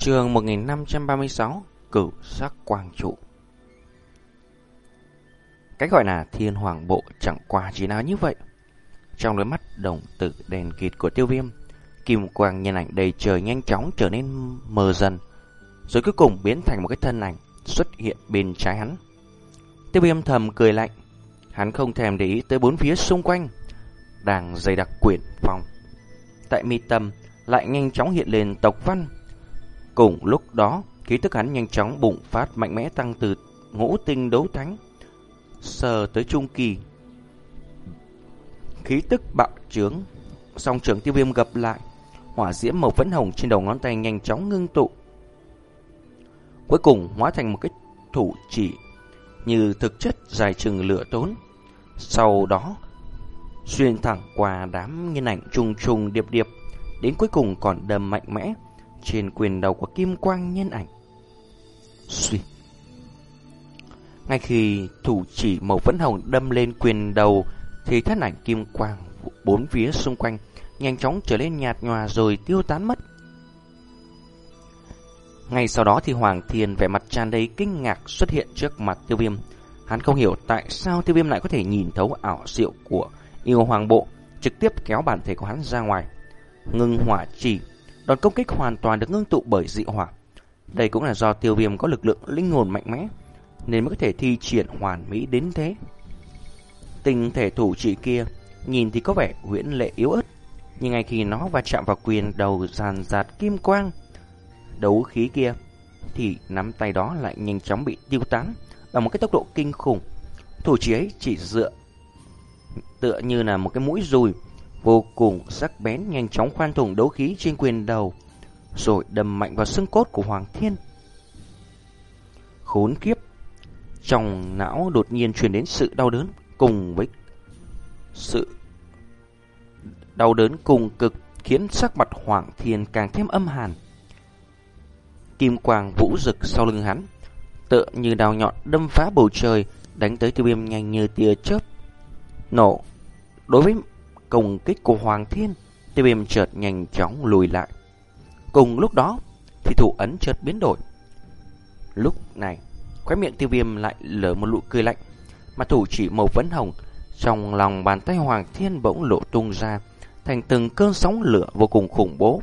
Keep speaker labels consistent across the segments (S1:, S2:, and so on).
S1: Trường 1536 Cửu sắc quang trụ. Cái gọi là thiên hoàng bộ chẳng qua chỉ nào như vậy. Trong đôi mắt đồng tử đèn kịt của tiêu viêm, Kim quang nhân ảnh đầy trời nhanh chóng trở nên mờ dần, Rồi cuối cùng biến thành một cái thân ảnh xuất hiện bên trái hắn. Tiêu viêm thầm cười lạnh, Hắn không thèm để ý tới bốn phía xung quanh, Đang dày đặc quyển phòng Tại mi tâm lại nhanh chóng hiện lên tộc văn. Cùng lúc đó, khí tức hắn nhanh chóng bùng phát mạnh mẽ tăng từ ngũ tinh đấu thánh sờ tới trung kỳ. Khí tức bạo trướng, song trưởng tiêu viêm gặp lại, hỏa diễm màu phấn hồng trên đầu ngón tay nhanh chóng ngưng tụ. Cuối cùng hóa thành một cái thủ chỉ như thực chất dài chừng lửa tốn. Sau đó, xuyên thẳng qua đám nhân ảnh trùng trùng điệp điệp, đến cuối cùng còn đầm mạnh mẽ trên quyền đầu của kim quang nhân ảnh. Suy. Ngay khi thủ chỉ màu phấn hồng đâm lên quyền đầu thì thân ảnh kim quang bốn phía xung quanh nhanh chóng trở lên nhạt nhòa rồi tiêu tán mất. Ngay sau đó thì Hoàng Thiên vẻ mặt tràn đầy kinh ngạc xuất hiện trước mặt tiêu viêm. Hắn không hiểu tại sao tiêu viêm lại có thể nhìn thấu ảo diệu của yêu hoàng bộ, trực tiếp kéo bản thể của hắn ra ngoài. Ngưng hỏa chỉ Đòn công kích hoàn toàn được ngưng tụ bởi dị hỏa. Đây cũng là do tiêu viêm có lực lượng linh hồn mạnh mẽ, nên mới có thể thi triển hoàn mỹ đến thế. Tình thể thủ chỉ kia, nhìn thì có vẻ huyễn lệ yếu ớt, nhưng ngay khi nó va chạm vào quyền đầu giàn giạt kim quang, đấu khí kia, thì nắm tay đó lại nhanh chóng bị tiêu tán bằng một cái tốc độ kinh khủng. Thủ chỉ ấy chỉ dựa tựa như là một cái mũi dùi vô cùng sắc bén nhanh chóng khoan thủng đấu khí trên quyền đầu, rồi đâm mạnh vào xương cốt của Hoàng Thiên. Khốn kiếp! Trong não đột nhiên truyền đến sự đau đớn cùng với sự đau đớn cùng cực khiến sắc mặt Hoàng Thiên càng thêm âm hàn. Kim quang vũ rực sau lưng hắn, tựa như đào nhọn đâm phá bầu trời, đánh tới tiêu viêm nhanh như tia chớp. Nổ! Đối với công kích của Hoàng Thiên, tiêu viêm chợt nhanh chóng lùi lại. Cùng lúc đó, thì thủ ấn chợt biến đổi. Lúc này, khóe miệng tiêu viêm lại lở một nụ cười lạnh, mà thủ chỉ màu phấn hồng trong lòng bàn tay Hoàng Thiên bỗng lộ tung ra, thành từng cơn sóng lửa vô cùng khủng bố.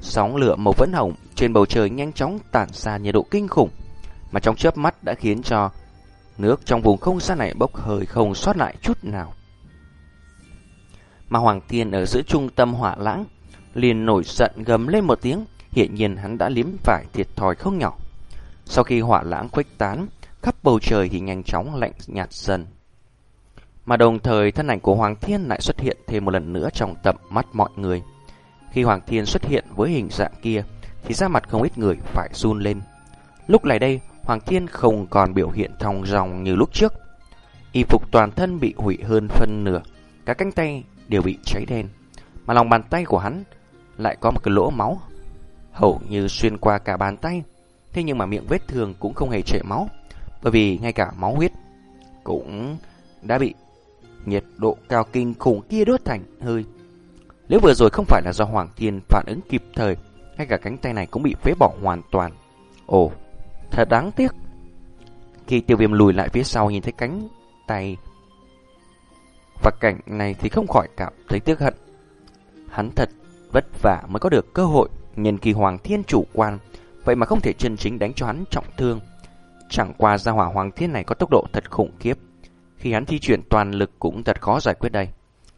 S1: Sóng lửa màu phấn hồng trên bầu trời nhanh chóng tản ra nhiệt độ kinh khủng, mà trong chớp mắt đã khiến cho nước trong vùng không gian này bốc hơi không sót lại chút nào. Mà Hoàng Thiên ở giữa trung tâm hỏa lãng liền nổi giận gầm lên một tiếng, hiện nhiên hắn đã liếm phải thiệt thòi không nhỏ. Sau khi hỏa lãng khuếch tán, khắp bầu trời thì nhanh chóng lạnh nhạt dần. Mà đồng thời thân ảnh của Hoàng Thiên lại xuất hiện thêm một lần nữa trong tầm mắt mọi người. Khi Hoàng Thiên xuất hiện với hình dạng kia, thì da mặt không ít người phải run lên. Lúc này đây, Hoàng Thiên không còn biểu hiện thong dòng như lúc trước. Y phục toàn thân bị hủy hơn phân nửa, cả cánh tay đều bị cháy đen. Mà lòng bàn tay của hắn lại có một cái lỗ máu, hầu như xuyên qua cả bàn tay. Thế nhưng mà miệng vết thương cũng không hề chảy máu, bởi vì ngay cả máu huyết cũng đã bị nhiệt độ cao kinh khủng kia đốt thành hơi. Nếu vừa rồi không phải là do Hoàng Thiên phản ứng kịp thời, ngay cả cánh tay này cũng bị phế bỏ hoàn toàn. Ồ, thật đáng tiếc. Khi tiêu viêm lùi lại phía sau nhìn thấy cánh tay và cảnh này thì không khỏi cảm thấy tiếc hận. Hắn thật vất vả mới có được cơ hội nhân kỳ Hoàng Thiên chủ quan, vậy mà không thể chân chính đánh cho hắn trọng thương. Chẳng qua gia hỏa Hoàng Thiên này có tốc độ thật khủng khiếp. Khi hắn thi chuyển toàn lực cũng thật khó giải quyết đây.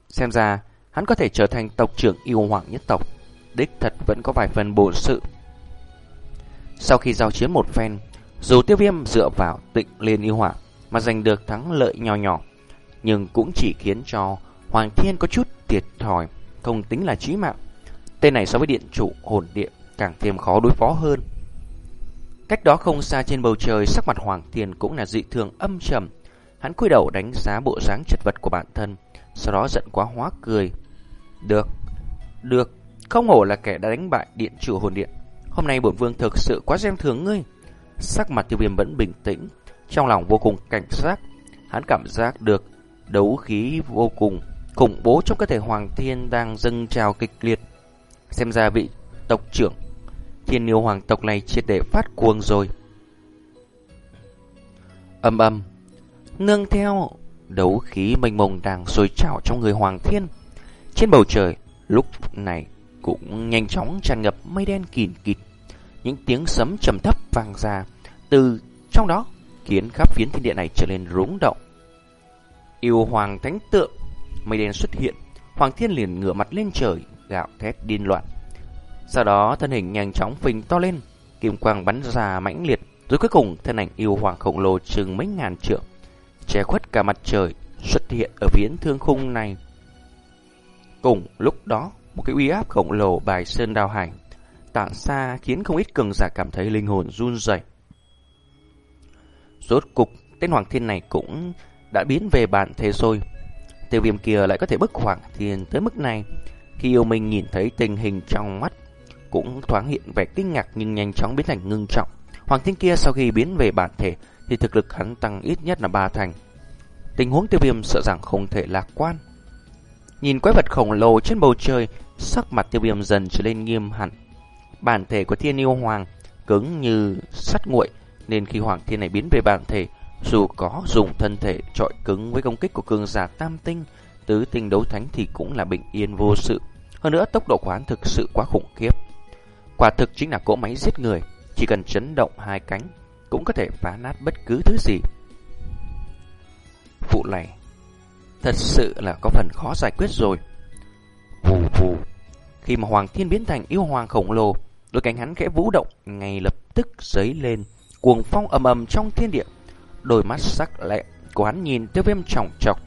S1: Xem ra, hắn có thể trở thành tộc trưởng yêu hoàng nhất tộc. Đích thật vẫn có vài phần bổ sự. Sau khi giao chiến một phen, dù tiêu viêm dựa vào tịnh liên yêu hỏa mà giành được thắng lợi nhỏ nhỏ, nhưng cũng chỉ khiến cho Hoàng Thiên có chút thiệt thòi, không tính là chí mạng. Tên này so với điện chủ hồn điện càng thêm khó đối phó hơn. Cách đó không xa trên bầu trời, sắc mặt Hoàng Thiên cũng là dị thường âm trầm. Hắn cúi đầu đánh giá bộ dáng chật vật của bản thân, sau đó giận quá hóa cười. Được, được, không hổ là kẻ đã đánh bại điện chủ hồn điện. Hôm nay bổn vương thực sự quá xem thường ngươi. Sắc mặt tiêu viêm vẫn bình tĩnh, trong lòng vô cùng cảnh giác. Hắn cảm giác được Đấu khí vô cùng khủng bố trong cơ thể Hoàng Thiên đang dâng trào kịch liệt. Xem ra vị tộc trưởng thiên yêu hoàng tộc này triệt để phát cuồng rồi. Âm âm, nương theo đấu khí mênh mông đang sôi trào trong người hoàng thiên. Trên bầu trời, lúc này cũng nhanh chóng tràn ngập mây đen kìn kịt. Những tiếng sấm trầm thấp vang ra từ trong đó khiến khắp phiến thiên địa này trở nên rúng động. Yêu hoàng thánh tượng, mây đen xuất hiện, hoàng thiên liền ngửa mặt lên trời, gạo thét điên loạn. Sau đó thân hình nhanh chóng phình to lên, kim quang bắn ra mãnh liệt, rồi cuối cùng thân ảnh yêu hoàng khổng lồ chừng mấy ngàn trượng, che khuất cả mặt trời, xuất hiện ở viễn thương khung này. Cùng lúc đó, một cái uy áp khổng lồ bài sơn đào hải tản xa khiến không ít cường giả cảm thấy linh hồn run rẩy. Rốt cục, tên Hoàng Thiên này cũng đã biến về bản thể rồi. Tiêu viêm kia lại có thể bức Hoàng Thiên tới mức này. Khi yêu mình nhìn thấy tình hình trong mắt, cũng thoáng hiện vẻ kinh ngạc nhưng nhanh chóng biến thành ngưng trọng. Hoàng Thiên kia sau khi biến về bản thể thì thực lực hắn tăng ít nhất là ba thành. Tình huống tiêu viêm sợ rằng không thể lạc quan. Nhìn quái vật khổng lồ trên bầu trời, sắc mặt tiêu viêm dần trở lên nghiêm hẳn. Bản thể của thiên yêu hoàng cứng như sắt nguội, nên khi hoàng thiên này biến về bản thể, dù có dùng thân thể trọi cứng với công kích của cường giả tam tinh, tứ tinh đấu thánh thì cũng là bình yên vô sự. Hơn nữa tốc độ của hắn thực sự quá khủng khiếp. Quả thực chính là cỗ máy giết người, chỉ cần chấn động hai cánh cũng có thể phá nát bất cứ thứ gì. Vụ này thật sự là có phần khó giải quyết rồi. Vù vù, khi mà Hoàng Thiên biến thành yêu hoàng khổng lồ, đôi cánh hắn khẽ vũ động, ngay lập tức giấy lên, cuồng phong ầm ầm trong thiên địa. Đôi mắt sắc lẹ của hắn nhìn tiêu viêm trọng trọc.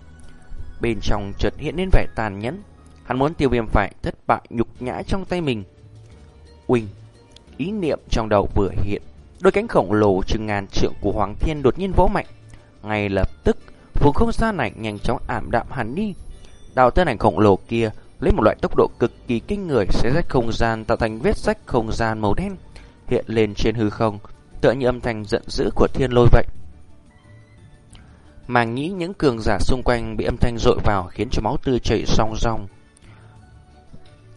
S1: Bên trong chợt hiện lên vẻ tàn nhẫn. Hắn muốn tiêu viêm phải thất bại nhục nhã trong tay mình. Uỳnh, ý niệm trong đầu vừa hiện. Đôi cánh khổng lồ chừng ngàn trượng của Hoàng Thiên đột nhiên vỗ mạnh. Ngay lập tức, vùng không gian này nhanh chóng ảm đạm hẳn đi. Đào tên ảnh khổng lồ kia lấy một loại tốc độ cực kỳ kinh người sẽ rách không gian tạo thành vết rách không gian màu đen hiện lên trên hư không, tựa như âm thanh giận dữ của thiên lôi vậy. Màng nghĩ những cường giả xung quanh bị âm thanh rội vào khiến cho máu tươi chảy song song.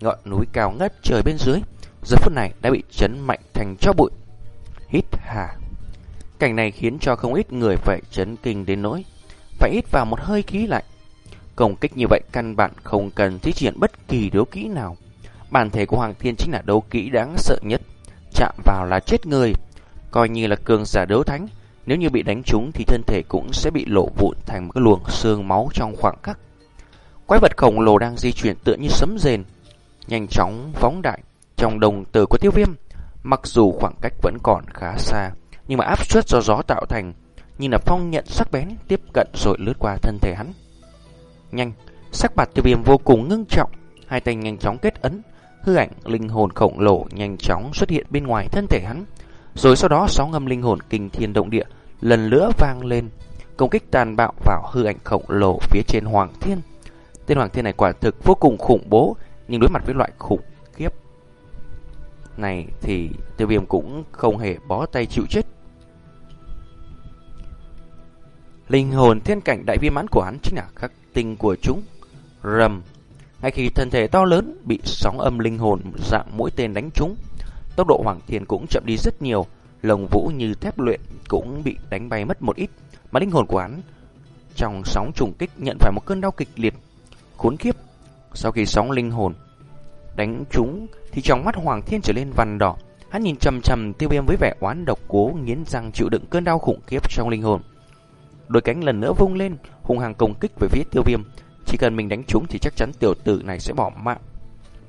S1: Ngọn núi cao ngất trời bên dưới, giờ phút này đã bị chấn mạnh thành cho bụi. Hít hà. Cảnh này khiến cho không ít người phải chấn kinh đến nỗi phải hít vào một hơi khí lạnh. Công kích như vậy căn bản không cần thi triển bất kỳ đấu kỹ nào. Bản thể của Hoàng Thiên chính là đấu kỹ đáng sợ nhất. Chạm vào là chết người. Coi như là cường giả đấu thánh. Nếu như bị đánh trúng thì thân thể cũng sẽ bị lộ vụn thành một cái luồng xương máu trong khoảng khắc. Quái vật khổng lồ đang di chuyển tựa như sấm rền. Nhanh chóng phóng đại trong đồng tử của tiêu viêm. Mặc dù khoảng cách vẫn còn khá xa, nhưng mà áp suất do gió tạo thành, như là phong nhận sắc bén tiếp cận rồi lướt qua thân thể hắn. Nhanh, sắc mặt tiêu viêm vô cùng ngưng trọng, hai tay nhanh chóng kết ấn, hư ảnh linh hồn khổng lồ nhanh chóng xuất hiện bên ngoài thân thể hắn. Rồi sau đó sóng ngâm linh hồn kinh thiên động địa lần nữa vang lên, công kích tàn bạo vào hư ảnh khổng lồ phía trên Hoàng Thiên. Tên Hoàng Thiên này quả thực vô cùng khủng bố, nhưng đối mặt với loại khủng khiếp này thì tiêu viêm cũng không hề bó tay chịu chết. Linh hồn thiên cảnh đại viên mãn của hắn chính là khắc tinh của chúng. Rầm. Ngay khi thân thể to lớn bị sóng âm linh hồn dạng mũi tên đánh trúng, tốc độ Hoàng Thiên cũng chậm đi rất nhiều, lồng vũ như thép luyện cũng bị đánh bay mất một ít, mà linh hồn của hắn trong sóng trùng kích nhận phải một cơn đau kịch liệt, khốn khiếp. Sau khi sóng linh hồn đánh trúng thì trong mắt Hoàng Thiên trở lên vằn đỏ, hắn nhìn chầm chầm tiêu viêm với vẻ oán độc cố nghiến răng chịu đựng cơn đau khủng khiếp trong linh hồn đôi cánh lần nữa vung lên, hung hăng công kích về phía tiêu viêm. Chỉ cần mình đánh trúng thì chắc chắn tiểu tử này sẽ bỏ mạng.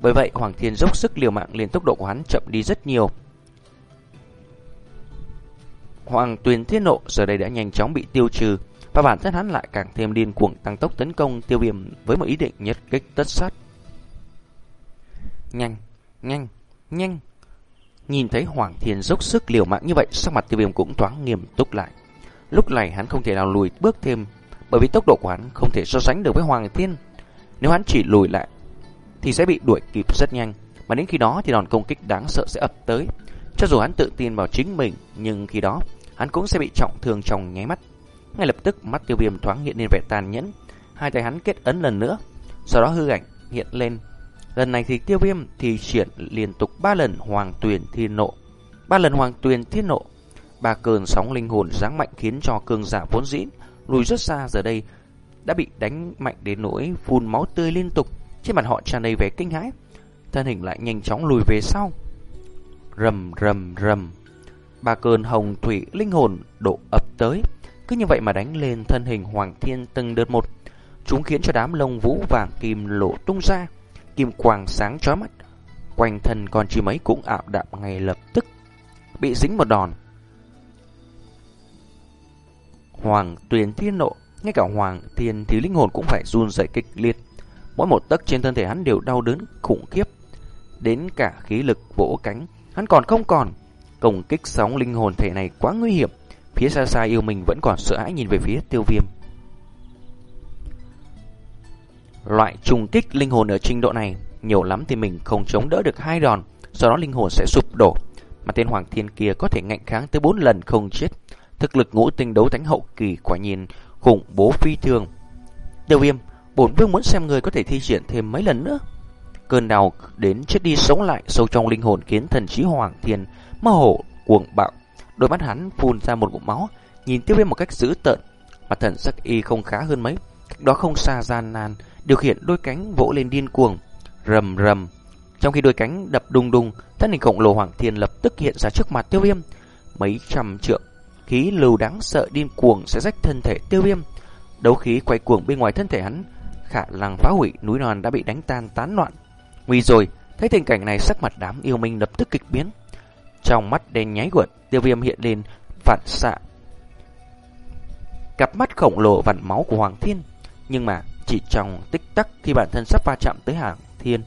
S1: Bởi vậy Hoàng Thiên dốc sức liều mạng liền tốc độ của hắn chậm đi rất nhiều. Hoàng Tuyền Thiên Nộ giờ đây đã nhanh chóng bị tiêu trừ và bản thân hắn lại càng thêm điên cuồng tăng tốc tấn công tiêu viêm với một ý định nhất kích tất sát. Nhanh, nhanh, nhanh. Nhìn thấy Hoàng Thiên dốc sức liều mạng như vậy, sắc mặt tiêu viêm cũng thoáng nghiêm túc lại. Lúc này hắn không thể nào lùi bước thêm Bởi vì tốc độ của hắn không thể so sánh được với Hoàng Thiên Nếu hắn chỉ lùi lại thì sẽ bị đuổi kịp rất nhanh Mà đến khi đó thì đòn công kích đáng sợ sẽ ập tới Cho dù hắn tự tin vào chính mình, Nhưng khi đó, hắn cũng sẽ bị trọng thương trong nháy mắt Ngay lập tức, mắt tiêu viêm thoáng hiện lên vẻ tàn nhẫn Hai tay hắn kết ấn lần nữa Sau đó hư ảnh hiện lên Lần này thì tiêu viêm thì triển liên tục ba lần hoàng tuyền thiên nộ. ba lần hoàng tuyền thiên nộ. Ba cơn sóng linh hồn giáng mạnh khiến cho cương giả vốn dĩ lùi rất xa giờ đây đã bị đánh mạnh đến nỗi phun máu tươi liên tục. Trên mặt họ tràn đầy vẻ kinh hãi. Thân hình lại nhanh chóng lùi về sau. Rầm rầm rầm. Ba cơn hồng thủy linh hồn độ ập tới. Cứ như vậy mà đánh lên thân hình Hoàng Thiên từng đợt một. Chúng khiến cho đám lông vũ vàng kim lộ tung ra. Kim quang sáng chói mắt. Quanh thân con chim ấy cũng ảo đạm ngay lập tức. Bị dính một đòn. Hoàng tuyền thiên nộ. Ngay cả Hoàng Thiên thì linh hồn cũng phải run rẩy kịch liệt. Mỗi một tấc trên thân thể hắn đều đau đớn khủng khiếp. Đến cả khí lực vỗ cánh, hắn còn không còn. Công kích sóng linh hồn thể này quá nguy hiểm. Phía xa xa yêu mình vẫn còn sợ hãi nhìn về phía tiêu viêm. Loại trùng kích linh hồn ở trình độ này, nhiều lắm thì mình không chống đỡ được hai đòn, sau đó linh hồn sẽ sụp đổ. Mà tên Hoàng Thiên kia có thể ngạnh kháng tới bốn lần không chết. Thực lực ngũ tinh đấu thánh hậu kỳ quả nhiên khủng bố phi thường. Tiêu viêm, bổn vương muốn xem người có thể thi triển thêm mấy lần nữa. Cơn đau đến chết đi sống lại sâu trong linh hồn khiến thần trí Hoàng Thiên mơ hồ cuồng bạo Đôi mắt hắn phun ra một ngụm máu, nhìn tiêu viêm một cách dữ tợn. Mặt thần sắc y không khá hơn mấy. Cách đó không xa gian nan, điều khiển đôi cánh vỗ lên điên cuồng. Rầm rầm. Trong khi đôi cánh đập đùng đùng, thân hình khổng lồ Hoàng Thiên lập tức hiện ra trước mặt tiêu viêm. Mấy trăm trượng, khí lưu đáng sợ điên cuồng sẽ rách thân thể tiêu viêm. Đấu khí quay cuồng bên ngoài thân thể hắn, khả năng phá hủy núi non đã bị đánh tan tán loạn. Nguy rồi, thấy tình cảnh này sắc mặt đám yêu minh lập tức kịch biến. Trong mắt đen nháy quật, tiêu viêm hiện lên phản xạ. Cặp mắt khổng lồ vặn máu của Hoàng Thiên. Nhưng mà chỉ trong tích tắc khi bản thân sắp va chạm tới Hoàng Thiên.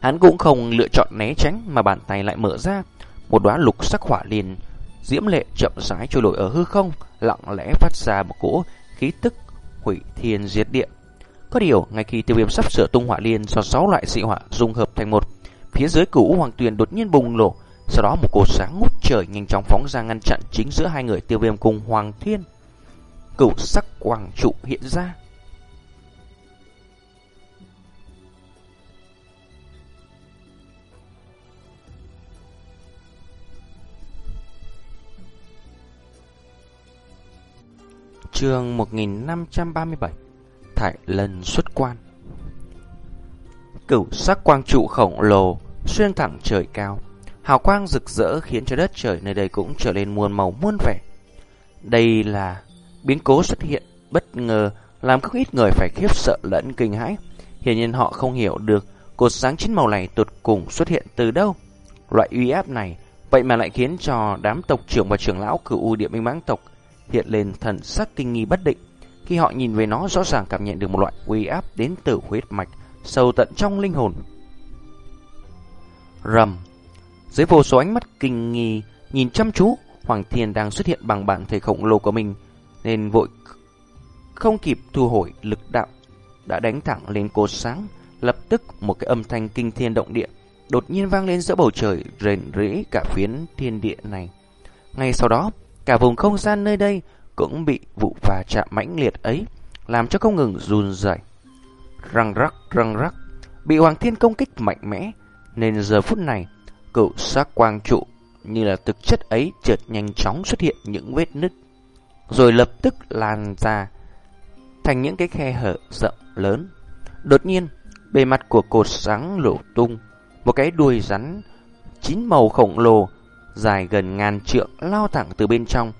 S1: Hắn cũng không lựa chọn né tránh mà bàn tay lại mở ra. Một đóa lục sắc hỏa liền diễm lệ chậm rãi trôi nổi ở hư không, lặng lẽ phát ra một cỗ khí tức hủy thiên diệt địa. Có điều, ngay khi tiêu viêm sắp sửa tung hỏa liên do sáu loại dị hỏa dung hợp thành một, Phía dưới cửu hoàng tuyền đột nhiên bùng nổ, sau đó một cột sáng ngút trời nhanh chóng phóng ra ngăn chặn chính giữa hai người tiêu viêm cùng Hoàng Thiên. Cửu sắc quang trụ hiện ra. Chương 1537 Thải lần xuất quan Cửu sắc quang trụ khổng lồ, xuyên thẳng trời cao. Hào quang rực rỡ khiến cho đất trời nơi đây cũng trở nên muôn màu muôn vẻ. Đây là biến cố xuất hiện, bất ngờ làm không ít người phải khiếp sợ lẫn kinh hãi. Hiển nhiên họ không hiểu được cột sáng chín màu này tột cùng xuất hiện từ đâu. Loại uy áp này vậy mà lại khiến cho đám tộc trưởng và trưởng lão cửu u địa minh mãng tộc hiện lên thần sắc kinh nghi bất định. Khi họ nhìn về nó rõ ràng cảm nhận được một loại uy áp đến từ huyết mạch sâu tận trong linh hồn. Rầm. Dưới vô số ánh mắt kinh nghi nhìn chăm chú, Hoàng Thiên đang xuất hiện bằng bản thể khổng lồ của mình, nên vội không kịp thu hồi lực đạo, đã đánh thẳng lên cột sáng, lập tức một cái âm thanh kinh thiên động địa đột nhiên vang lên giữa bầu trời rền rĩ cả phiến thiên địa này. Ngay sau đó, cả vùng không gian nơi đây cũng bị vụ va chạm mãnh liệt ấy làm cho không ngừng run rẩy răng rắc răng rắc, bị Hoàng Thiên công kích mạnh mẽ, nên giờ phút này, cựu sắc quang trụ như là thực chất ấy chợt nhanh chóng xuất hiện những vết nứt, rồi lập tức lan ra thành những cái khe hở rộng lớn. Đột nhiên, bề mặt của cột sáng lộ tung, một cái đuôi rắn chín màu khổng lồ dài gần ngàn trượng lao thẳng từ bên trong,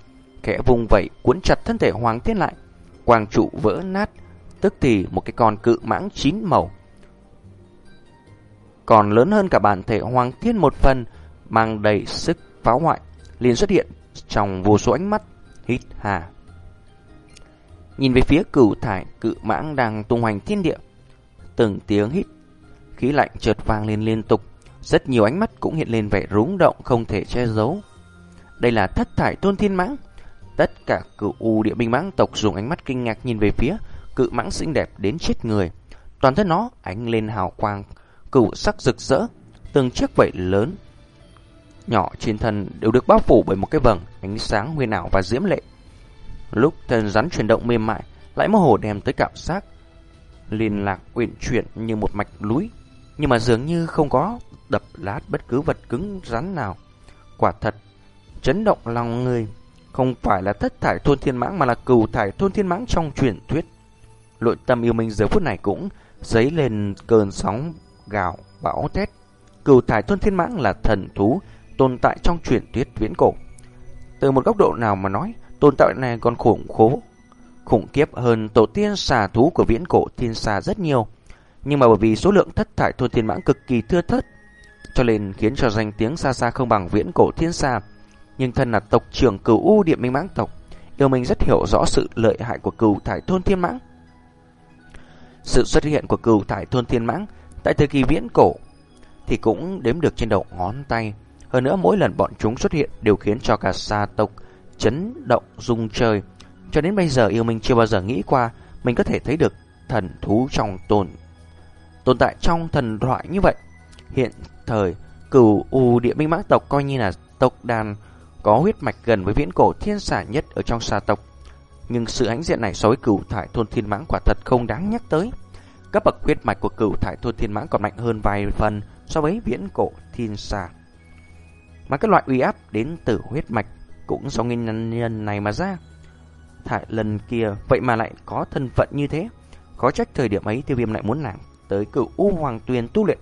S1: khẽ vùng vẫy cuốn chặt thân thể Hoàng Thiên lại, quang trụ vỡ nát tức thì một cái con cự mãng chín màu. Còn lớn hơn cả bản thể Hoàng Thiên một phần, mang đầy sức phá hoại, liền xuất hiện trong vô số ánh mắt, hít hà. Nhìn về phía cửu thải cự mãng đang tung hoành thiên địa, từng tiếng hít, khí lạnh chợt vang lên liên tục, rất nhiều ánh mắt cũng hiện lên vẻ rúng động không thể che giấu. Đây là thất thải tôn thiên mãng. Tất cả cửu u địa binh mãng tộc dùng ánh mắt kinh ngạc nhìn về phía cự mãng xinh đẹp đến chết người. Toàn thân nó ánh lên hào quang, cửu sắc rực rỡ, từng chiếc vảy lớn nhỏ trên thân đều được bao phủ bởi một cái vầng ánh sáng huyền ảo và diễm lệ. Lúc thân rắn chuyển động mềm mại, lại mơ hồ đem tới cảm giác liên lạc uyển chuyển như một mạch núi, nhưng mà dường như không có đập lát bất cứ vật cứng rắn nào. Quả thật, chấn động lòng người, không phải là thất thải thôn thiên mãng mà là cừu thải thôn thiên mãng trong truyền thuyết. Nội tâm yêu minh giờ phút này cũng dấy lên cơn sóng gào bão thét. Cừu thải thôn thiên mãng là thần thú tồn tại trong truyền thuyết viễn cổ. Từ một góc độ nào mà nói, tồn tại này còn khủng khố, khủng khiếp hơn tổ tiên xà thú của viễn cổ thiên xà rất nhiều. Nhưng mà bởi vì số lượng thất thải thôn thiên mãng cực kỳ thưa thớt, cho nên khiến cho danh tiếng xa xa không bằng viễn cổ thiên xa Nhưng thân là tộc trưởng cửu u điện minh mãng tộc, yêu mình rất hiểu rõ sự lợi hại của cửu thải thôn thiên mãng. Sự xuất hiện của cửu thải thôn thiên mãng tại thời kỳ viễn cổ thì cũng đếm được trên đầu ngón tay. Hơn nữa mỗi lần bọn chúng xuất hiện đều khiến cho cả xa tộc chấn động rung trời. Cho đến bây giờ yêu mình chưa bao giờ nghĩ qua mình có thể thấy được thần thú trong tồn tồn tại trong thần thoại như vậy. Hiện thời, cửu u địa minh mã tộc coi như là tộc đàn có huyết mạch gần với viễn cổ thiên xả nhất ở trong xa tộc. Nhưng sự hãnh diện này so với cửu thải thôn thiên mãng quả thật không đáng nhắc tới. các bậc huyết mạch của cửu thải thôn thiên mãng còn mạnh hơn vài phần so với viễn cổ thiên xà. Mà các loại uy áp đến từ huyết mạch cũng do nguyên nhân này mà ra. Thải lần kia vậy mà lại có thân phận như thế. Có trách thời điểm ấy tiêu viêm lại muốn làm tới cửu U Hoàng Tuyền tu luyện.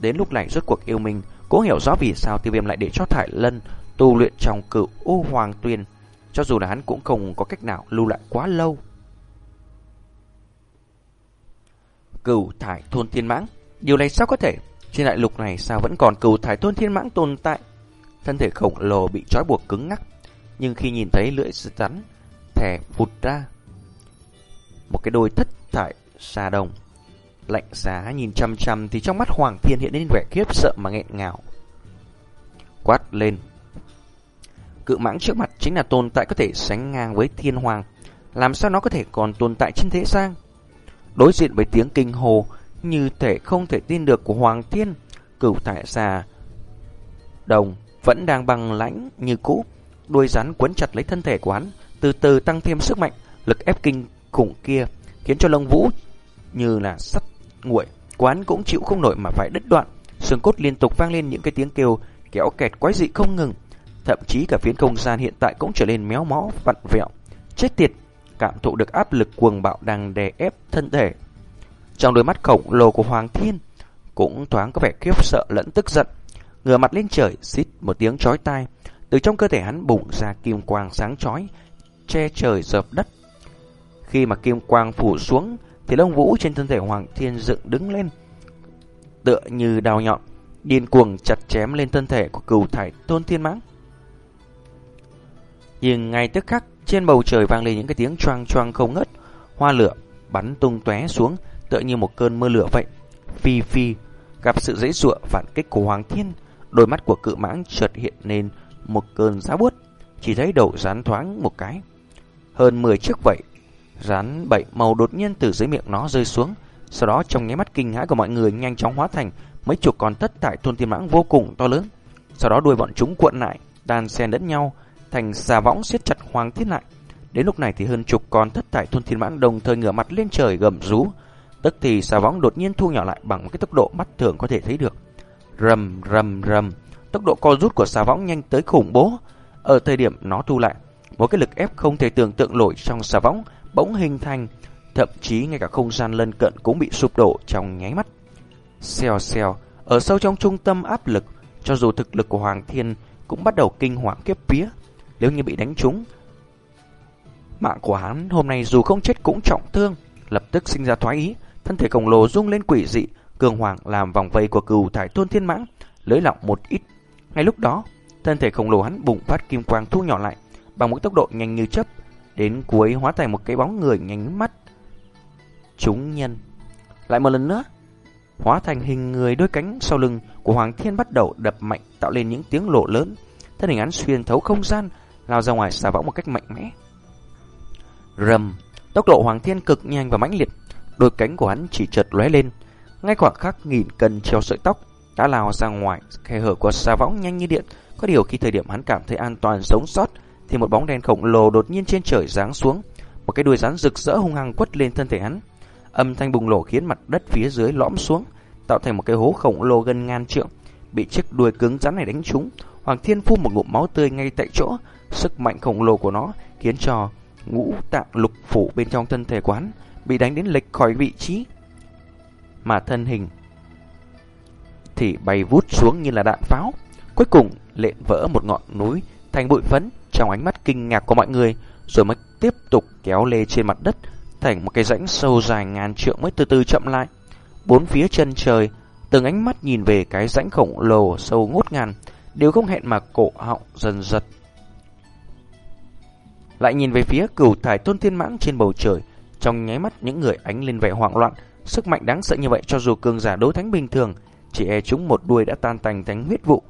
S1: Đến lúc này rốt cuộc yêu mình, cố hiểu rõ vì sao tiêu viêm lại để cho Thải Lân tu luyện trong cựu U Hoàng Tuyền. Cho dù là hắn cũng không có cách nào lưu lại quá lâu. Cửu thải thôn thiên mãng, Điều này sao có thể Trên đại lục này sao vẫn còn cửu thải thôn thiên mãng tồn tại Thân thể khổng lồ bị trói buộc cứng ngắc, Nhưng khi nhìn thấy lưỡi rắn Thẻ phụt ra, Một cái đôi thất thải xà đồng Lạnh giá, nhìn chăm chăm, Thì trong mắt Hoàng Thiên hiện lên vẻ khiếp sợ mà nghẹn ngào. Quát lên. Cự mãng trước mặt chính là tồn tại có thể sánh ngang với thiên hoàng. Làm sao nó có thể còn tồn tại trên thế gian? Đối diện với tiếng kinh hồ Như thể không thể tin được của Hoàng Thiên, Cửu thải xà Đồng vẫn đang bằng lãnh như cũ. Đuôi rắn quấn chặt lấy thân thể của hắn, Từ từ tăng thêm sức mạnh, Lực ép kinh khủng kia Khiến cho lông vũ như là sắt nguội Quán cũng chịu không nổi mà phải đứt đoạn Xương cốt liên tục vang lên những cái tiếng kêu Kéo kẹt quái dị không ngừng Thậm chí cả phiến không gian hiện tại cũng trở nên méo mó vặn vẹo Chết tiệt cảm thụ được áp lực cuồng bạo đang đè ép thân thể. Trong đôi mắt khổng lồ của Hoàng Thiên cũng thoáng có vẻ khiếp sợ lẫn tức giận. Ngửa mặt lên trời, xít một tiếng chói tai. Từ trong cơ thể hắn bùng ra kim quang sáng chói, che trời dập đất. Khi mà kim quang phủ xuống, thì lông vũ trên thân thể Hoàng Thiên dựng đứng lên, tựa như đào nhọn, điên cuồng chặt chém lên thân thể của cừu thải tôn thiên mãng. Nhưng ngay tức khắc, trên bầu trời vang lên những cái tiếng choang choang không ngớt, hoa lửa bắn tung tóe xuống tựa như một cơn mưa lửa vậy. Phi phi gặp sự dễ dụa phản kích của Hoàng Thiên, đôi mắt của cự mãng chợt hiện lên một cơn giá buốt, chỉ thấy đầu rán thoáng một cái. Hơn 10 chiếc vậy, rắn bảy màu đột nhiên từ dưới miệng nó rơi xuống, sau đó trong nháy mắt kinh hãi của mọi người nhanh chóng hóa thành mấy chục con tất tại thôn tiên mãng vô cùng to lớn. Sau đó đuôi bọn chúng cuộn lại, đan xen lẫn nhau, thành xà võng siết chặt Hoàng thiết lại. Đến lúc này thì hơn chục con thất tại thôn thiên mãng đồng thời ngửa mặt lên trời gầm rú. Tức thì xà võng đột nhiên thu nhỏ lại bằng cái tốc độ mắt thường có thể thấy được. Rầm rầm rầm, tốc độ co rút của xà võng nhanh tới khủng bố. Ở thời điểm nó thu lại, một cái lực ép không thể tưởng tượng nổi trong xà võng bỗng hình thành, thậm chí ngay cả không gian lân cận cũng bị sụp đổ trong nháy mắt. Xèo xèo, ở sâu trong trung tâm áp lực, cho dù thực lực của Hoàng Thiên cũng bắt đầu kinh hoàng kiếp vía, nếu như bị đánh trúng. Mạng của hắn hôm nay dù không chết cũng trọng thương, lập tức sinh ra thoái ý, thân thể khổng lồ rung lên quỷ dị, cường hoàng làm vòng vây của cừu thải tôn thiên mãng, lưới lỏng một ít. Ngay lúc đó, thân thể khổng lồ hắn bùng phát kim quang thu nhỏ lại bằng một tốc độ nhanh như chớp, đến cuối hóa thành một cái bóng người nhánh mắt. Chúng nhân lại một lần nữa hóa thành hình người đôi cánh sau lưng của Hoàng Thiên bắt đầu đập mạnh tạo lên những tiếng lộ lớn. Thân hình hắn xuyên thấu không gian, lao ra ngoài xà võng một cách mạnh mẽ. Rầm, tốc độ Hoàng Thiên cực nhanh và mãnh liệt, đôi cánh của hắn chỉ chợt lóe lên, ngay khoảng khắc nghìn cân treo sợi tóc đã lao ra ngoài, khe hở của xà võng nhanh như điện. Có điều khi thời điểm hắn cảm thấy an toàn sống sót, thì một bóng đen khổng lồ đột nhiên trên trời giáng xuống, một cái đuôi rắn rực rỡ hung hăng quất lên thân thể hắn. Âm thanh bùng nổ khiến mặt đất phía dưới lõm xuống, tạo thành một cái hố khổng lồ gần ngàn trượng. Bị chiếc đuôi cứng rắn này đánh trúng, Hoàng Thiên phun một ngụm máu tươi ngay tại chỗ. Sức mạnh khổng lồ của nó khiến cho ngũ tạng lục phủ bên trong thân thể quán bị đánh đến lệch khỏi vị trí. Mà thân hình thì bay vút xuống như là đạn pháo. Cuối cùng lện vỡ một ngọn núi thành bụi phấn trong ánh mắt kinh ngạc của mọi người, rồi mới tiếp tục kéo lê trên mặt đất thành một cái rãnh sâu dài ngàn trượng mới từ từ chậm lại. Bốn phía chân trời, từng ánh mắt nhìn về cái rãnh khổng lồ sâu ngút ngàn, đều không hẹn mà cổ họng dần giật. Lại nhìn về phía cửu thải tôn thiên mãng trên bầu trời, trong nháy mắt những người ánh lên vẻ hoảng loạn, sức mạnh đáng sợ như vậy cho dù cường giả đấu thánh bình thường, chỉ e chúng một đuôi đã tan tành thành huyết vụ.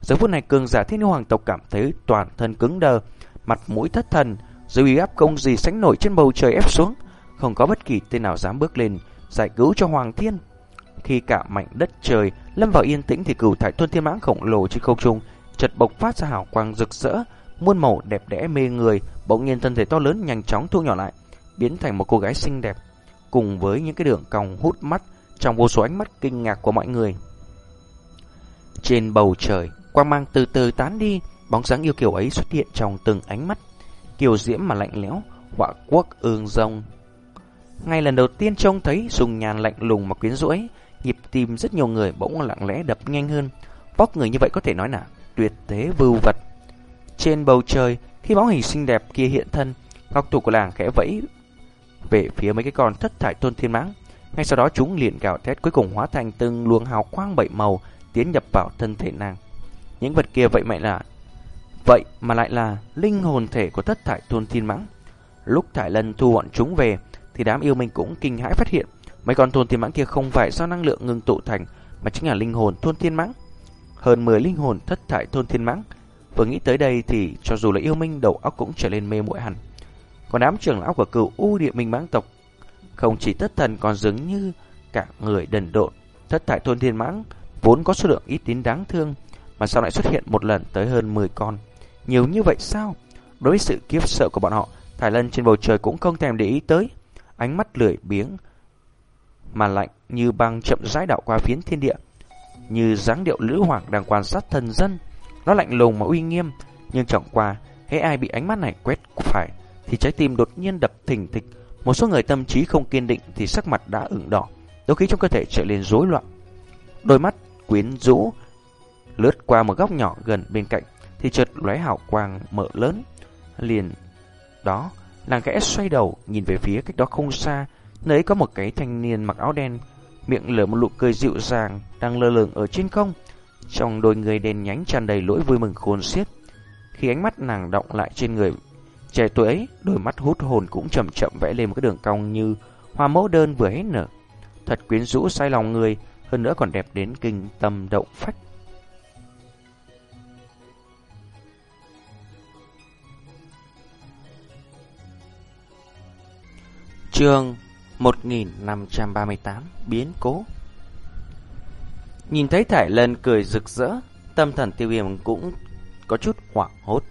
S1: Giờ phút này cường giả thiên hoàng tộc cảm thấy toàn thân cứng đờ, mặt mũi thất thần, dưới uy áp công gì sánh nổi trên bầu trời ép xuống, không có bất kỳ tên nào dám bước lên giải cứu cho hoàng thiên. Khi cả mảnh đất trời lâm vào yên tĩnh thì cửu thải tuân thiên mãng khổng lồ trên không trung chợt bộc phát ra hào quang rực rỡ, muôn màu đẹp đẽ mê người, bỗng nhiên thân thể to lớn nhanh chóng thu nhỏ lại, biến thành một cô gái xinh đẹp, cùng với những cái đường cong hút mắt trong vô số ánh mắt kinh ngạc của mọi người. Trên bầu trời, quang mang từ từ tán đi, bóng dáng yêu kiều ấy xuất hiện trong từng ánh mắt, kiều diễm mà lạnh lẽo, họa quốc ương rông. Ngay lần đầu tiên trông thấy dùng nhàn lạnh lùng mà quyến rũ nhịp tim rất nhiều người bỗng lặng lẽ đập nhanh hơn. Vóc người như vậy có thể nói là tuyệt thế vưu vật. Trên bầu trời, khi bóng hình xinh đẹp kia hiện thân, ngọc thủ của làng khẽ vẫy về phía mấy cái con thất thải tôn thiên mãng. Ngay sau đó chúng liền gào thét cuối cùng hóa thành từng luồng hào quang bảy màu tiến nhập vào thân thể nàng. Những vật kia vậy mẹ là vậy mà lại là linh hồn thể của thất thải thôn thiên mãng. Lúc Thải Lân thu bọn chúng về thì đám yêu minh cũng kinh hãi phát hiện mấy con thôn thiên mãng kia không phải do năng lượng ngưng tụ thành mà chính là linh hồn thôn thiên mãng. Hơn 10 linh hồn thất thải thôn thiên mãng. Vừa nghĩ tới đây thì cho dù là yêu minh đầu óc cũng trở lên mê muội hẳn. Còn đám trưởng lão của cựu U Địa Minh mãng tộc không chỉ thất thần còn dứng như cả người đần độn. Thất thải thôn thiên mãng vốn có số lượng ít đến đáng thương, mà sao lại xuất hiện một lần tới hơn 10 con. Nhiều như vậy sao? Đối với sự kiếp sợ của bọn họ, thải Lân trên bầu trời cũng không thèm để ý tới. Ánh mắt lười biếng, mà lạnh như băng chậm rãi đạo qua phiến thiên địa. Như dáng điệu lữ hoàng đang quan sát thần dân. Nó lạnh lùng mà uy nghiêm, nhưng chẳng qua, hễ ai bị ánh mắt này quét phải, thì trái tim đột nhiên đập thình thịch, một số người tâm trí không kiên định thì sắc mặt đã ửng đỏ, đôi khi trong cơ thể trở lên rối loạn. Đôi mắt quyến rũ lướt qua một góc nhỏ gần bên cạnh thì chợt lóe hào quang mở lớn. Liền đó, nàng khẽ xoay đầu nhìn về phía cách đó không xa, nơi có một cái thanh niên mặc áo đen, miệng lở một nụ cười dịu dàng đang lơ lửng ở trên không. Trong đôi người đen nhánh tràn đầy lỗi vui mừng khôn xiết. Khi ánh mắt nàng động lại trên người Trẻ tuổi ấy, đôi mắt hút hồn cũng chậm chậm vẽ lên một cái đường cong như hoa mẫu đơn vừa hết nở. Thật quyến rũ say lòng người, hơn nữa còn đẹp đến kinh tâm động phách. Trường 1538 Biến cố. Nhìn thấy Thải Lân cười rực rỡ, tâm thần tiêu viêm cũng có chút hoảng hốt.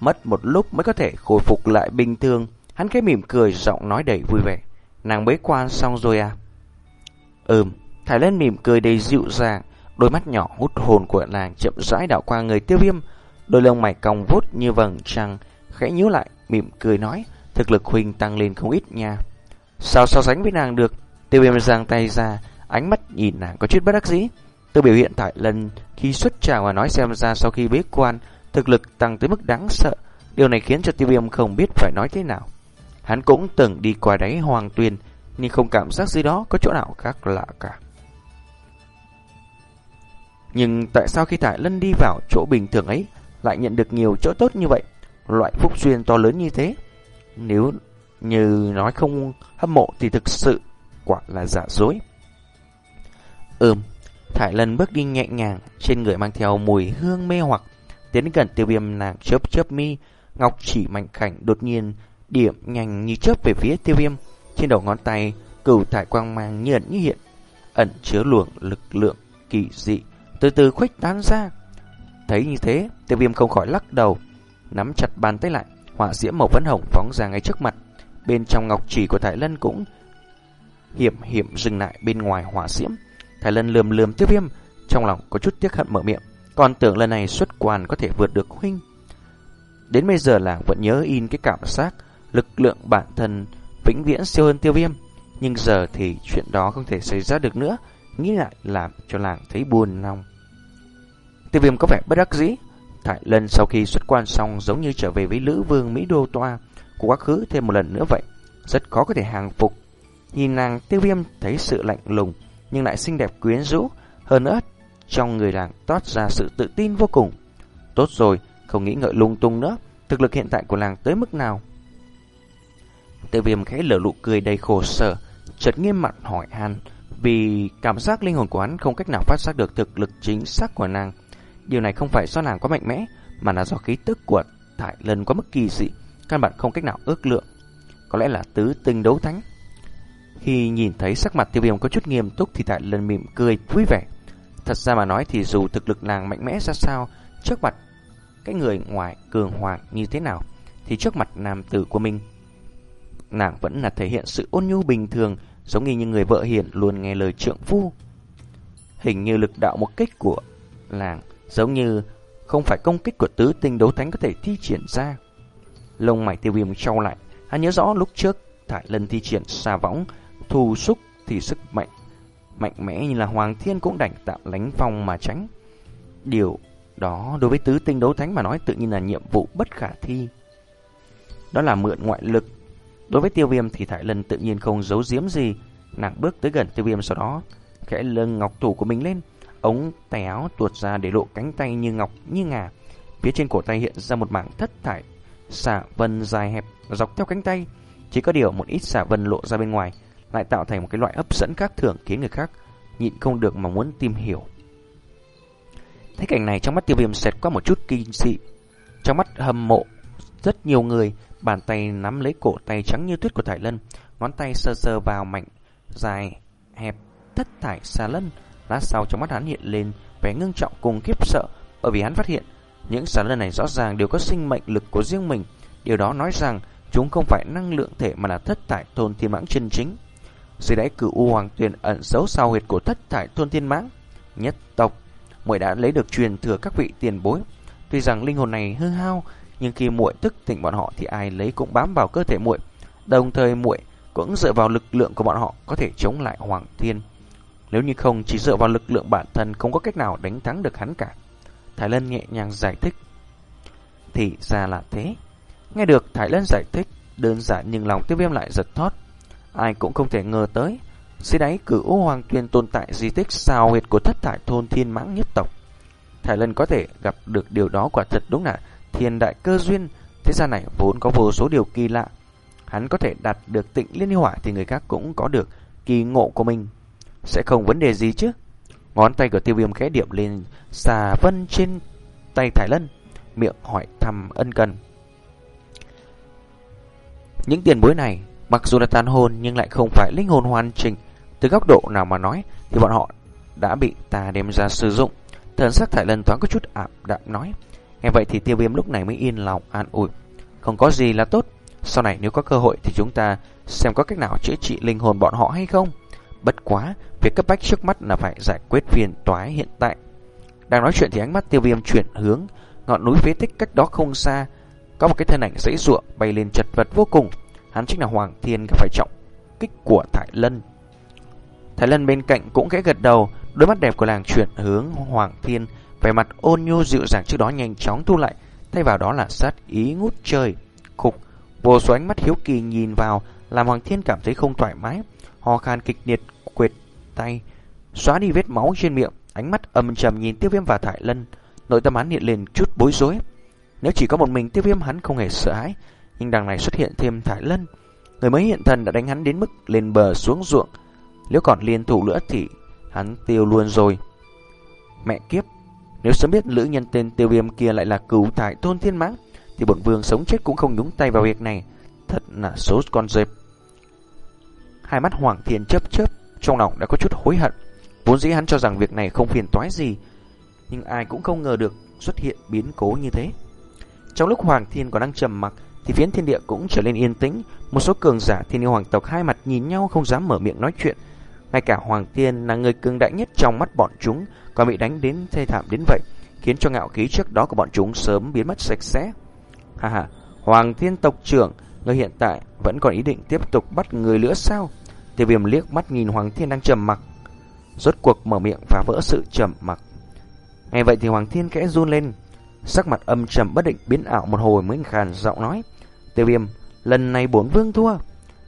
S1: Mất một lúc mới có thể khôi phục lại bình thường Hắn cái mỉm cười giọng nói đầy vui vẻ. Nàng bế quan xong rồi à? Ừm thải lên mỉm cười đầy dịu dàng Đôi mắt nhỏ hút hồn của nàng chậm rãi đảo qua người tiêu viêm Đôi lông mày cong vút như vầng trăng Khẽ nhíu lại mỉm cười nói Thực lực huynh tăng lên không ít nha Sao so sánh với nàng được Tiêu viêm giang tay ra Ánh mắt nhìn nàng có chút bất đắc dĩ Từ biểu hiện tại lần khi xuất trào và nói xem ra sau khi bế quan thực lực tăng tới mức đáng sợ. Điều này khiến cho tiêu viêm không biết phải nói thế nào. Hắn cũng từng đi qua đáy hoàng tuyền, nhưng không cảm giác dưới đó có chỗ nào khác lạ cả. Nhưng tại sao khi tại Lân đi vào chỗ bình thường ấy lại nhận được nhiều chỗ tốt như vậy? Loại phúc duyên to lớn như thế? Nếu như nói không hâm mộ thì thực sự quả là giả dối. Ừm, Thải Lân bước đi nhẹ nhàng, trên người mang theo mùi hương mê hoặc Tiến gần tiêu viêm nàng chớp chớp mi, ngọc chỉ mạnh khảnh đột nhiên điểm nhanh như chớp về phía tiêu viêm. Trên đầu ngón tay, cửu thải quang mang như ẩn như hiện, ẩn chứa luồng lực lượng kỳ dị, từ từ khuếch tán ra. Thấy như thế, tiêu viêm không khỏi lắc đầu, nắm chặt bàn tay lại, hỏa diễm màu phấn hồng phóng ra ngay trước mặt. bên trong ngọc chỉ của Thái Lân cũng hiểm hiểm dừng lại bên ngoài hỏa diễm. Thái Lân lườm lườm tiêu viêm, trong lòng có chút tiếc hận mở miệng, còn tưởng lần này xuất quan có thể vượt được huynh. Đến bây giờ là vẫn nhớ in cái cảm giác lực lượng bản thân vĩnh viễn siêu hơn tiêu viêm. Nhưng giờ thì chuyện đó không thể xảy ra được nữa, nghĩ lại làm cho làng thấy buồn lòng. Tiêu viêm có vẻ bất đắc dĩ. Thải Lân sau khi xuất quan xong giống như trở về với Lữ Vương Mỹ Đô Toa của quá khứ thêm một lần nữa vậy. Rất khó có thể hàng phục. Nhìn nàng tiêu viêm thấy sự lạnh lùng nhưng lại xinh đẹp quyến rũ. Hơn nữa trong người nàng toát ra sự tự tin vô cùng. Tốt rồi, không nghĩ ngợi lung tung nữa. Thực lực hiện tại của nàng tới mức nào? Tiêu viêm khẽ lở lụ cười đầy khổ sở, chợt nghiêm mặt hỏi han vì cảm giác linh hồn của hắn không cách nào phát giác được thực lực chính xác của nàng. Điều này không phải do nàng quá mạnh mẽ, mà là do khí tức của Thải Lân quá mức kỳ dị, căn bản không cách nào ước lượng. Có lẽ là tứ tinh đấu thánh. Khi nhìn thấy sắc mặt tiêu viêm có chút nghiêm túc thì Thải Lân mỉm cười vui vẻ. Thật ra mà nói thì dù thực lực nàng mạnh mẽ ra sao, trước mặt cái người ngoài cường hoàng như thế nào, thì trước mặt nam tử của mình, nàng vẫn là thể hiện sự ôn nhu bình thường, giống như những người vợ hiền luôn nghe lời trượng phu. Hình như lực đạo một kích của làng giống như không phải công kích của tứ tinh đấu thánh có thể thi triển ra. Lông mày tiêu viêm trao lại, hắn nhớ rõ lúc trước Thải Lân thi triển xà võng, thù xúc thì sức mạnh mạnh mẽ như là Hoàng Thiên cũng đành tạm lánh phong mà tránh. Điều đó đối với tứ tinh đấu thánh mà nói tự nhiên là nhiệm vụ bất khả thi. Đó là mượn ngoại lực. Đối với tiêu viêm thì Thải Lân tự nhiên không giấu giếm gì. Nàng bước tới gần tiêu viêm sau đó, khẽ lưng ngọc thủ của mình lên. Ống tay áo tuột ra để lộ cánh tay như ngọc như ngà. Phía trên cổ tay hiện ra một mảng thất thải, xả vân dài hẹp dọc theo cánh tay. Chỉ có điều một ít xả vân lộ ra bên ngoài lại tạo thành một cái loại hấp dẫn khác thường khiến người khác nhịn không được mà muốn tìm hiểu. Thấy cảnh này trong mắt tiêu viêm xẹt qua một chút kinh dị. Trong mắt hâm mộ, rất nhiều người, bàn tay nắm lấy cổ tay trắng như tuyết của Thải Lân, ngón tay sơ sơ vào mảnh, dài, hẹp, thất thải xà lân. Lát sau trong mắt hắn hiện lên vẻ ngưng trọng cùng khiếp sợ, bởi vì hắn phát hiện những xà lân này rõ ràng đều có sinh mệnh lực của riêng mình. Điều đó nói rằng chúng không phải năng lượng thể mà là thất thải thôn thiên mãng chân chính. Dưới đáy cửu u hoàng tuyền ẩn giấu sau huyệt của thất thải thôn thiên mãng, nhất tộc muội đã lấy được truyền thừa các vị tiền bối. Tuy rằng linh hồn này hư hao, nhưng khi muội thức tỉnh bọn họ thì ai lấy cũng bám vào cơ thể muội. Đồng thời muội cũng dựa vào lực lượng của bọn họ có thể chống lại Hoàng Thiên. Nếu như không chỉ dựa vào lực lượng bản thân không có cách nào đánh thắng được hắn cả. Thái Lân nhẹ nhàng giải thích. Thì ra là thế. Nghe được Thái Lân giải thích, đơn giản nhưng lòng tiêu viêm lại giật thót. Ai cũng không thể ngờ tới dưới đáy cử hoàng tuyên tồn tại di tích sao huyệt của thất thải thôn thiên mãng nhất tộc. Thái Lân có thể gặp được điều đó quả thật đúng là thiên đại cơ duyên. Thế gian này vốn có vô số điều kỳ lạ. Hắn có thể đạt được tịnh liên hỏa thì người khác cũng có được kỳ ngộ của mình. Sẽ không vấn đề gì chứ. Ngón tay của tiêu viêm khẽ điểm lên, xà vân trên tay Thái Lân. Miệng hỏi thăm ân cần. Những tiền bối này, mặc dù là tàn hồn nhưng lại không phải linh hồn hoàn chỉnh từ góc độ nào mà nói, thì bọn họ đã bị ta đem ra sử dụng. Thần sắc Thải Lân thoáng có chút ảm đạm nói. Nghe vậy thì tiêu viêm lúc này mới yên lòng an ủi. Không có gì là tốt. Sau này nếu có cơ hội thì chúng ta xem có cách nào chữa trị linh hồn bọn họ hay không. Bất quá, việc cấp bách trước mắt là phải giải quyết phiền toái hiện tại. Đang nói chuyện thì ánh mắt tiêu viêm chuyển hướng. Ngọn núi phế tích cách đó không xa. Có một cái thân ảnh dãy ruộng bay lên chật vật vô cùng. Hắn chính là Hoàng Thiên phải trọng kích của Thải Lân. Thái Lân bên cạnh cũng khẽ gật đầu, đôi mắt đẹp của làng chuyển hướng Hoàng Thiên, vẻ mặt ôn nhu dịu dàng trước đó nhanh chóng thu lại, thay vào đó là sát ý ngút trời. Khục, vô số ánh mắt hiếu kỳ nhìn vào, làm Hoàng Thiên cảm thấy không thoải mái, ho khan kịch liệt quệt tay, xóa đi vết máu trên miệng, ánh mắt âm trầm nhìn Tiêu Viêm và Thải Lân, nội tâm hắn hiện lên chút bối rối. Nếu chỉ có một mình Tiêu Viêm hắn không hề sợ hãi, nhưng đằng này xuất hiện thêm Thải Lân, người mới hiện thần đã đánh hắn đến mức lên bờ xuống ruộng. Nếu còn liên thủ nữa thì hắn tiêu luôn rồi. Mẹ kiếp, nếu sớm biết lữ nhân tên tiêu viêm kia lại là cứu thải thôn thiên mãng, thì bổn vương sống chết cũng không nhúng tay vào việc này. Thật là số con dẹp. Hai mắt Hoàng Thiên chớp chớp, trong lòng đã có chút hối hận. Vốn dĩ hắn cho rằng việc này không phiền toái gì, nhưng ai cũng không ngờ được xuất hiện biến cố như thế. Trong lúc Hoàng Thiên còn đang trầm mặc, thì phiến thiên địa cũng trở lên yên tĩnh. Một số cường giả thiên yêu hoàng tộc hai mặt nhìn nhau không dám mở miệng nói chuyện. Ngay cả Hoàng Thiên là người cường đại nhất trong mắt bọn chúng còn bị đánh đến thê thảm đến vậy, khiến cho ngạo khí trước đó của bọn chúng sớm biến mất sạch sẽ. Ha ha, Hoàng Thiên tộc trưởng, người hiện tại vẫn còn ý định tiếp tục bắt người nữa sao? Tiêu viêm liếc mắt nhìn Hoàng Thiên đang trầm mặc, rốt cuộc mở miệng phá vỡ sự trầm mặc. Nghe vậy thì Hoàng Thiên kẽ run lên, sắc mặt âm trầm bất định biến ảo một hồi mới khàn giọng nói: "Tiêu Viêm, lần này bốn vương thua."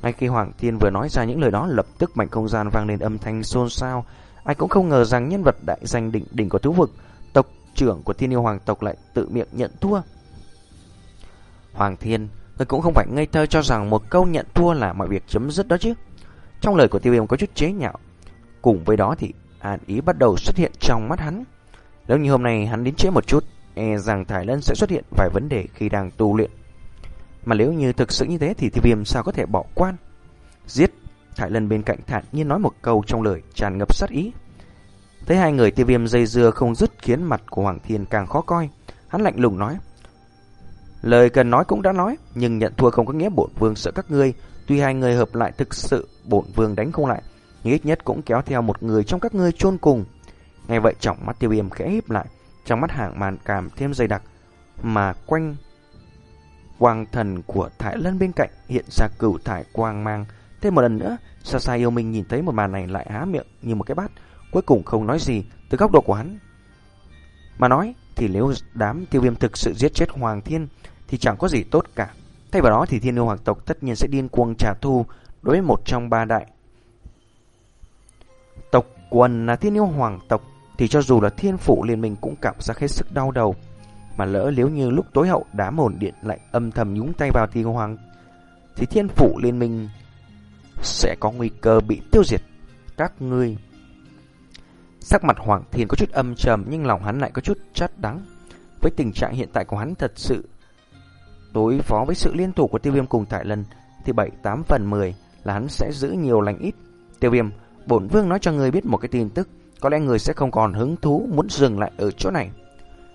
S1: Ngay khi Hoàng Thiên vừa nói ra những lời đó, lập tức mảnh không gian vang lên âm thanh xôn xao. Ai cũng không ngờ rằng nhân vật đại danh đỉnh đỉnh của thú vực, tộc trưởng của Thiên yêu hoàng tộc lại tự miệng nhận thua. Hoàng Thiên, người cũng không phải ngây thơ cho rằng một câu nhận thua là mọi việc chấm dứt đó chứ. Trong lời của Tiêu Viêm có chút chế nhạo. Cùng với đó thì an ý bắt đầu xuất hiện trong mắt hắn. Nếu như hôm nay hắn đến trễ một chút, e rằng Thải Lân sẽ xuất hiện vài vấn đề khi đang tu luyện. Mà nếu như thực sự như thế thì Tiêu Viêm sao có thể bỏ quan? Giết! Thải Lân bên cạnh thản nhiên nói một câu trong lời tràn ngập sát ý. Thấy hai người Tiêu Viêm dây dưa không dứt khiến mặt của Hoàng Thiên càng khó coi. Hắn lạnh lùng nói. Lời cần nói cũng đã nói, nhưng nhận thua không có nghĩa bổn vương sợ các ngươi. Tuy hai người hợp lại thực sự bổn vương đánh không lại, nhưng ít nhất cũng kéo theo một người trong các ngươi chôn cùng. Ngay vậy trọng mắt tiêu viêm khẽ híp lại, trong mắt hạng màn cảm thêm dày đặc, mà quanh quang thần của Thái Lân bên cạnh hiện ra cửu thải quang mang. Thêm một lần nữa, xa xa yêu mình nhìn thấy một màn này lại há miệng như một cái bát, cuối cùng không nói gì từ góc độ của hắn. Mà nói thì nếu đám tiêu viêm thực sự giết chết Hoàng Thiên, thì chẳng có gì tốt cả. Thay vào đó thì thiên yêu hoàng tộc tất nhiên sẽ điên cuồng trả thù đối với một trong ba đại. Tộc quần là thiên yêu hoàng tộc, thì cho dù là thiên phụ liên minh cũng cảm giác hết sức đau đầu. Mà lỡ nếu như lúc tối hậu đá mồn điện lại âm thầm nhúng tay vào thiên hoàng, thì thiên phụ liên minh sẽ có nguy cơ bị tiêu diệt. Các ngươi Sắc mặt Hoàng Thiên có chút âm trầm nhưng lòng hắn lại có chút chát đắng. Với tình trạng hiện tại của hắn thật sự đối phó với sự liên thủ của tiêu viêm cùng tại lần thì 7-8 phần 10 là hắn sẽ giữ nhiều lành ít. Tiêu viêm, bổn vương nói cho người biết một cái tin tức, có lẽ người sẽ không còn hứng thú muốn dừng lại ở chỗ này.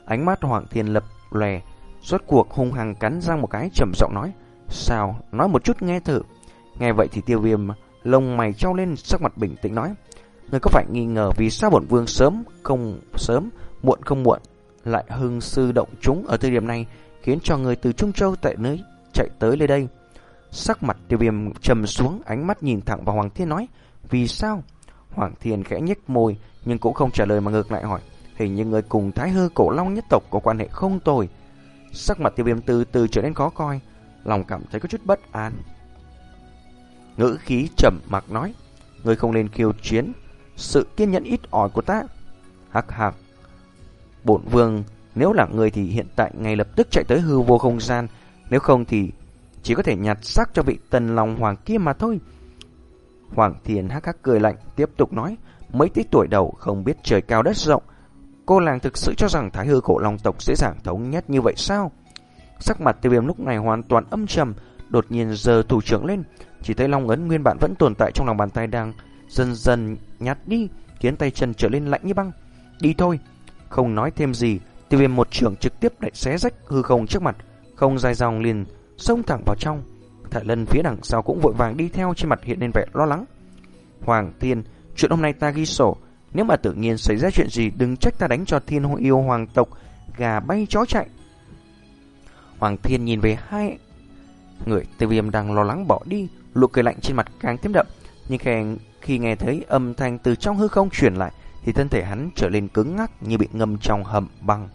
S1: Ánh mắt Hoàng Thiên lập lè, rốt cuộc hung hăng cắn răng một cái trầm giọng nói, sao, nói một chút nghe thử. Nghe vậy thì tiêu viêm lông mày trao lên sắc mặt bình tĩnh nói, người có phải nghi ngờ vì sao bổn vương sớm không sớm, muộn không muộn lại hưng sư động chúng ở thời điểm này khiến cho người từ Trung Châu tại nơi chạy tới nơi đây. Sắc mặt tiêu viêm trầm xuống, ánh mắt nhìn thẳng vào Hoàng Thiên nói, vì sao? Hoàng Thiên khẽ nhếch môi, nhưng cũng không trả lời mà ngược lại hỏi, hình như người cùng Thái Hư Cổ Long nhất tộc có quan hệ không tồi. Sắc mặt tiêu viêm từ từ trở nên khó coi, lòng cảm thấy có chút bất an. Ngữ khí trầm mặc nói, người không nên khiêu chiến, sự kiên nhẫn ít ỏi của ta. Hắc hạc, bổn vương nếu là người thì hiện tại ngay lập tức chạy tới hư vô không gian, nếu không thì chỉ có thể nhặt xác cho vị tần lòng hoàng kia mà thôi. Hoàng Thiền hắc hắc cười lạnh, tiếp tục nói, mấy tí tuổi đầu không biết trời cao đất rộng. Cô làng thực sự cho rằng thái hư cổ long tộc dễ dàng thống nhất như vậy sao? Sắc mặt tiêu viêm lúc này hoàn toàn âm trầm, đột nhiên giờ thủ trưởng lên, chỉ thấy long ấn nguyên bản vẫn tồn tại trong lòng bàn tay đang dần dần nhạt đi, khiến tay chân trở lên lạnh như băng. Đi thôi, không nói thêm gì, Tiêu viêm một trưởng trực tiếp đẩy xé rách hư không trước mặt, không dài dòng liền xông thẳng vào trong. Thải lân phía đằng sau cũng vội vàng đi theo trên mặt hiện lên vẻ lo lắng. Hoàng Thiên, chuyện hôm nay ta ghi sổ, nếu mà tự nhiên xảy ra chuyện gì đừng trách ta đánh cho thiên hộ yêu hoàng tộc, gà bay chó chạy. Hoàng Thiên nhìn về hai người tiêu viêm đang lo lắng bỏ đi, lụ cười lạnh trên mặt càng thêm đậm. Nhưng khen khi nghe thấy âm thanh từ trong hư không chuyển lại, thì thân thể hắn trở lên cứng ngắc như bị ngâm trong hầm băng.